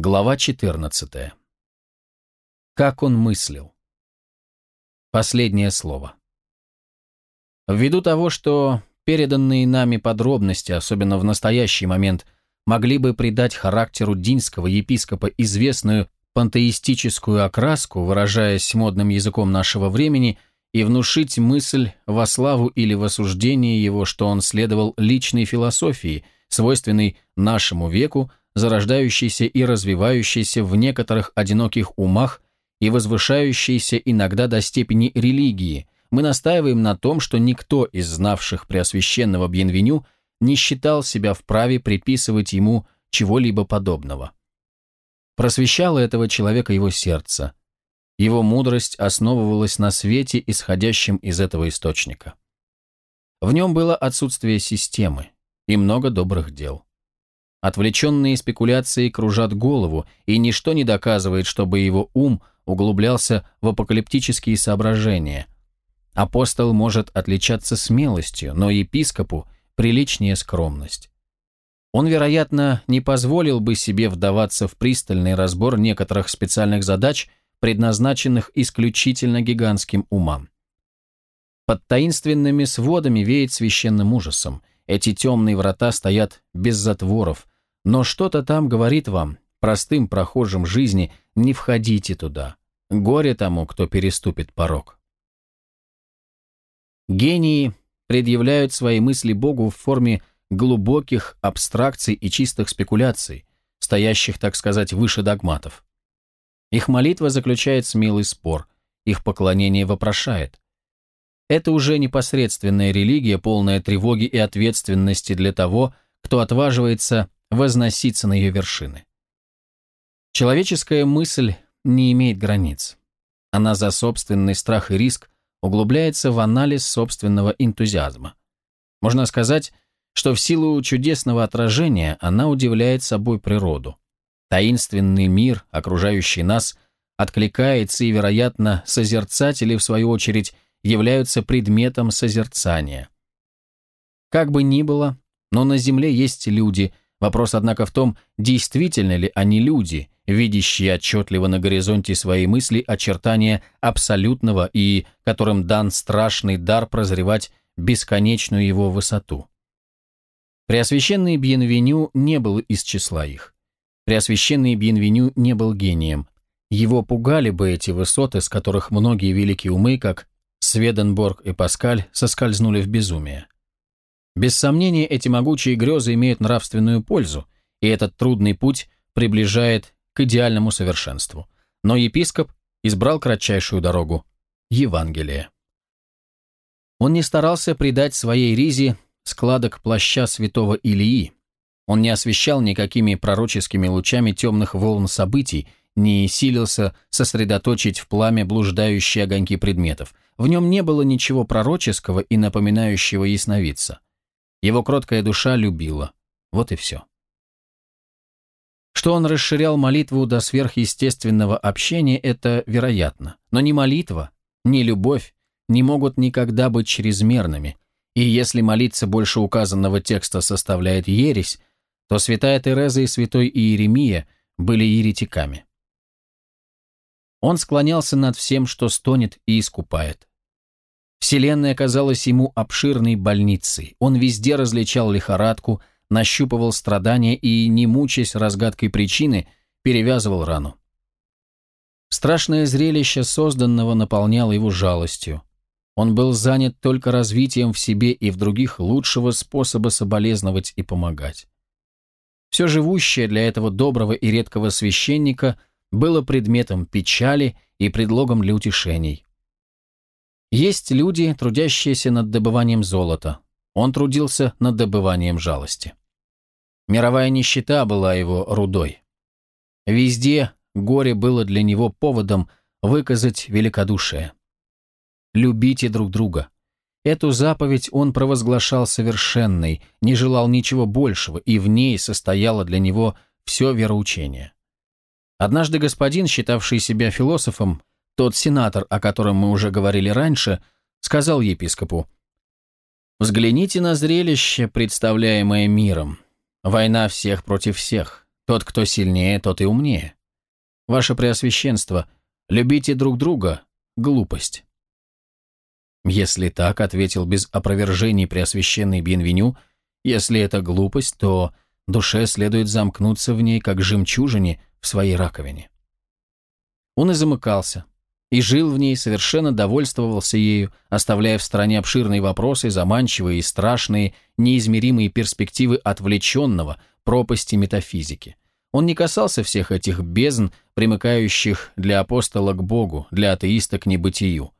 Глава 14. Как он мыслил? Последнее слово. Ввиду того, что переданные нами подробности, особенно в настоящий момент, могли бы придать характеру динского епископа известную пантеистическую окраску, выражаясь модным языком нашего времени, и внушить мысль во славу или в осуждение его, что он следовал личной философии, свойственной нашему веку, зарождающейся и развивающейся в некоторых одиноких умах и возвышающейся иногда до степени религии, мы настаиваем на том, что никто из знавших Преосвященного Бьенвеню не считал себя вправе приписывать ему чего-либо подобного. Просвещало этого человека его сердце. Его мудрость основывалась на свете, исходящем из этого источника. В нем было отсутствие системы и много добрых дел. Отвлеченные спекуляции кружат голову, и ничто не доказывает, чтобы его ум углублялся в апокалиптические соображения. Апостол может отличаться смелостью, но епископу приличнее скромность. Он, вероятно, не позволил бы себе вдаваться в пристальный разбор некоторых специальных задач, предназначенных исключительно гигантским умам. Под таинственными сводами веет священным ужасом. Эти темные врата стоят без затворов, но что-то там говорит вам, простым прохожим жизни, не входите туда. Горе тому, кто переступит порог. Гении предъявляют свои мысли Богу в форме глубоких абстракций и чистых спекуляций, стоящих, так сказать, выше догматов. Их молитва заключает смелый спор, их поклонение вопрошает. Это уже непосредственная религия, полная тревоги и ответственности для того, кто отваживается возноситься на ее вершины. Человеческая мысль не имеет границ. Она за собственный страх и риск углубляется в анализ собственного энтузиазма. Можно сказать, что в силу чудесного отражения она удивляет собой природу. Таинственный мир, окружающий нас, откликается и, вероятно, созерцатели, в свою очередь, являются предметом созерцания. Как бы ни было, но на Земле есть люди – Вопрос, однако, в том, действительно ли они люди, видящие отчетливо на горизонте своей мысли очертания абсолютного и которым дан страшный дар прозревать бесконечную его высоту. Преосвященный Бьенвеню не был из числа их. Преосвященный Бьенвеню не был гением. Его пугали бы эти высоты, с которых многие великие умы, как Сведенборг и Паскаль, соскользнули в безумие. Без сомнения, эти могучие грезы имеют нравственную пользу, и этот трудный путь приближает к идеальному совершенству. Но епископ избрал кратчайшую дорогу – Евангелие. Он не старался придать своей ризе складок плаща святого Илии. Он не освещал никакими пророческими лучами темных волн событий, не силился сосредоточить в пламя блуждающие огоньки предметов. В нем не было ничего пророческого и напоминающего ясновидца. Его кроткая душа любила. Вот и все. Что он расширял молитву до сверхъестественного общения, это вероятно. Но ни молитва, ни любовь не могут никогда быть чрезмерными. И если молиться больше указанного текста составляет ересь, то святая Тереза и святой Иеремия были еретиками. Он склонялся над всем, что стонет и искупает. Вселенная казалась ему обширной больницей. Он везде различал лихорадку, нащупывал страдания и, не мучаясь разгадкой причины, перевязывал рану. Страшное зрелище созданного наполняло его жалостью. Он был занят только развитием в себе и в других лучшего способа соболезновать и помогать. Все живущее для этого доброго и редкого священника было предметом печали и предлогом для утешений. Есть люди, трудящиеся над добыванием золота. Он трудился над добыванием жалости. Мировая нищета была его рудой. Везде горе было для него поводом выказать великодушие. Любите друг друга. Эту заповедь он провозглашал совершенной, не желал ничего большего, и в ней состояло для него все вероучение. Однажды господин, считавший себя философом, тот сенатор, о котором мы уже говорили раньше, сказал епископу, «Взгляните на зрелище, представляемое миром. Война всех против всех. Тот, кто сильнее, тот и умнее. Ваше Преосвященство, любите друг друга – глупость. Если так, ответил без опровержений Преосвященный Бенвеню, если это глупость, то душе следует замкнуться в ней, как жемчужине в своей раковине. Он и замыкался, и жил в ней, совершенно довольствовался ею, оставляя в стороне обширные вопросы, заманчивые и страшные, неизмеримые перспективы отвлеченного, пропасти метафизики. Он не касался всех этих бездн, примыкающих для апостола к Богу, для атеиста к небытию.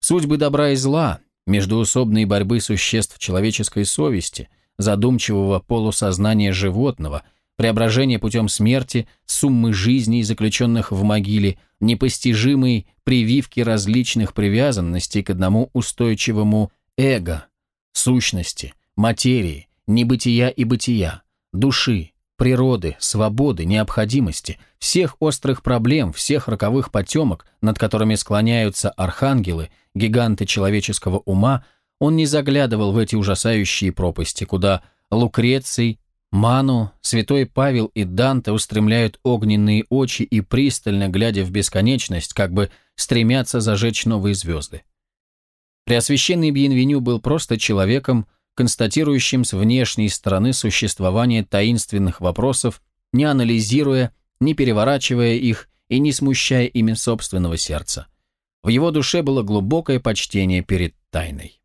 Судьбы добра и зла, междуусобной борьбы существ человеческой совести, задумчивого полусознания животного – преображение путем смерти, суммы жизней, заключенных в могиле, непостижимой прививки различных привязанностей к одному устойчивому эго, сущности, материи, небытия и бытия, души, природы, свободы, необходимости, всех острых проблем, всех роковых потемок, над которыми склоняются архангелы, гиганты человеческого ума, он не заглядывал в эти ужасающие пропасти, куда Лукреций, Ману, святой Павел и Данте устремляют огненные очи и пристально, глядя в бесконечность, как бы стремятся зажечь новые звезды. Преосвященный Бьенвеню был просто человеком, констатирующим с внешней стороны существование таинственных вопросов, не анализируя, не переворачивая их и не смущая ими собственного сердца. В его душе было глубокое почтение перед тайной.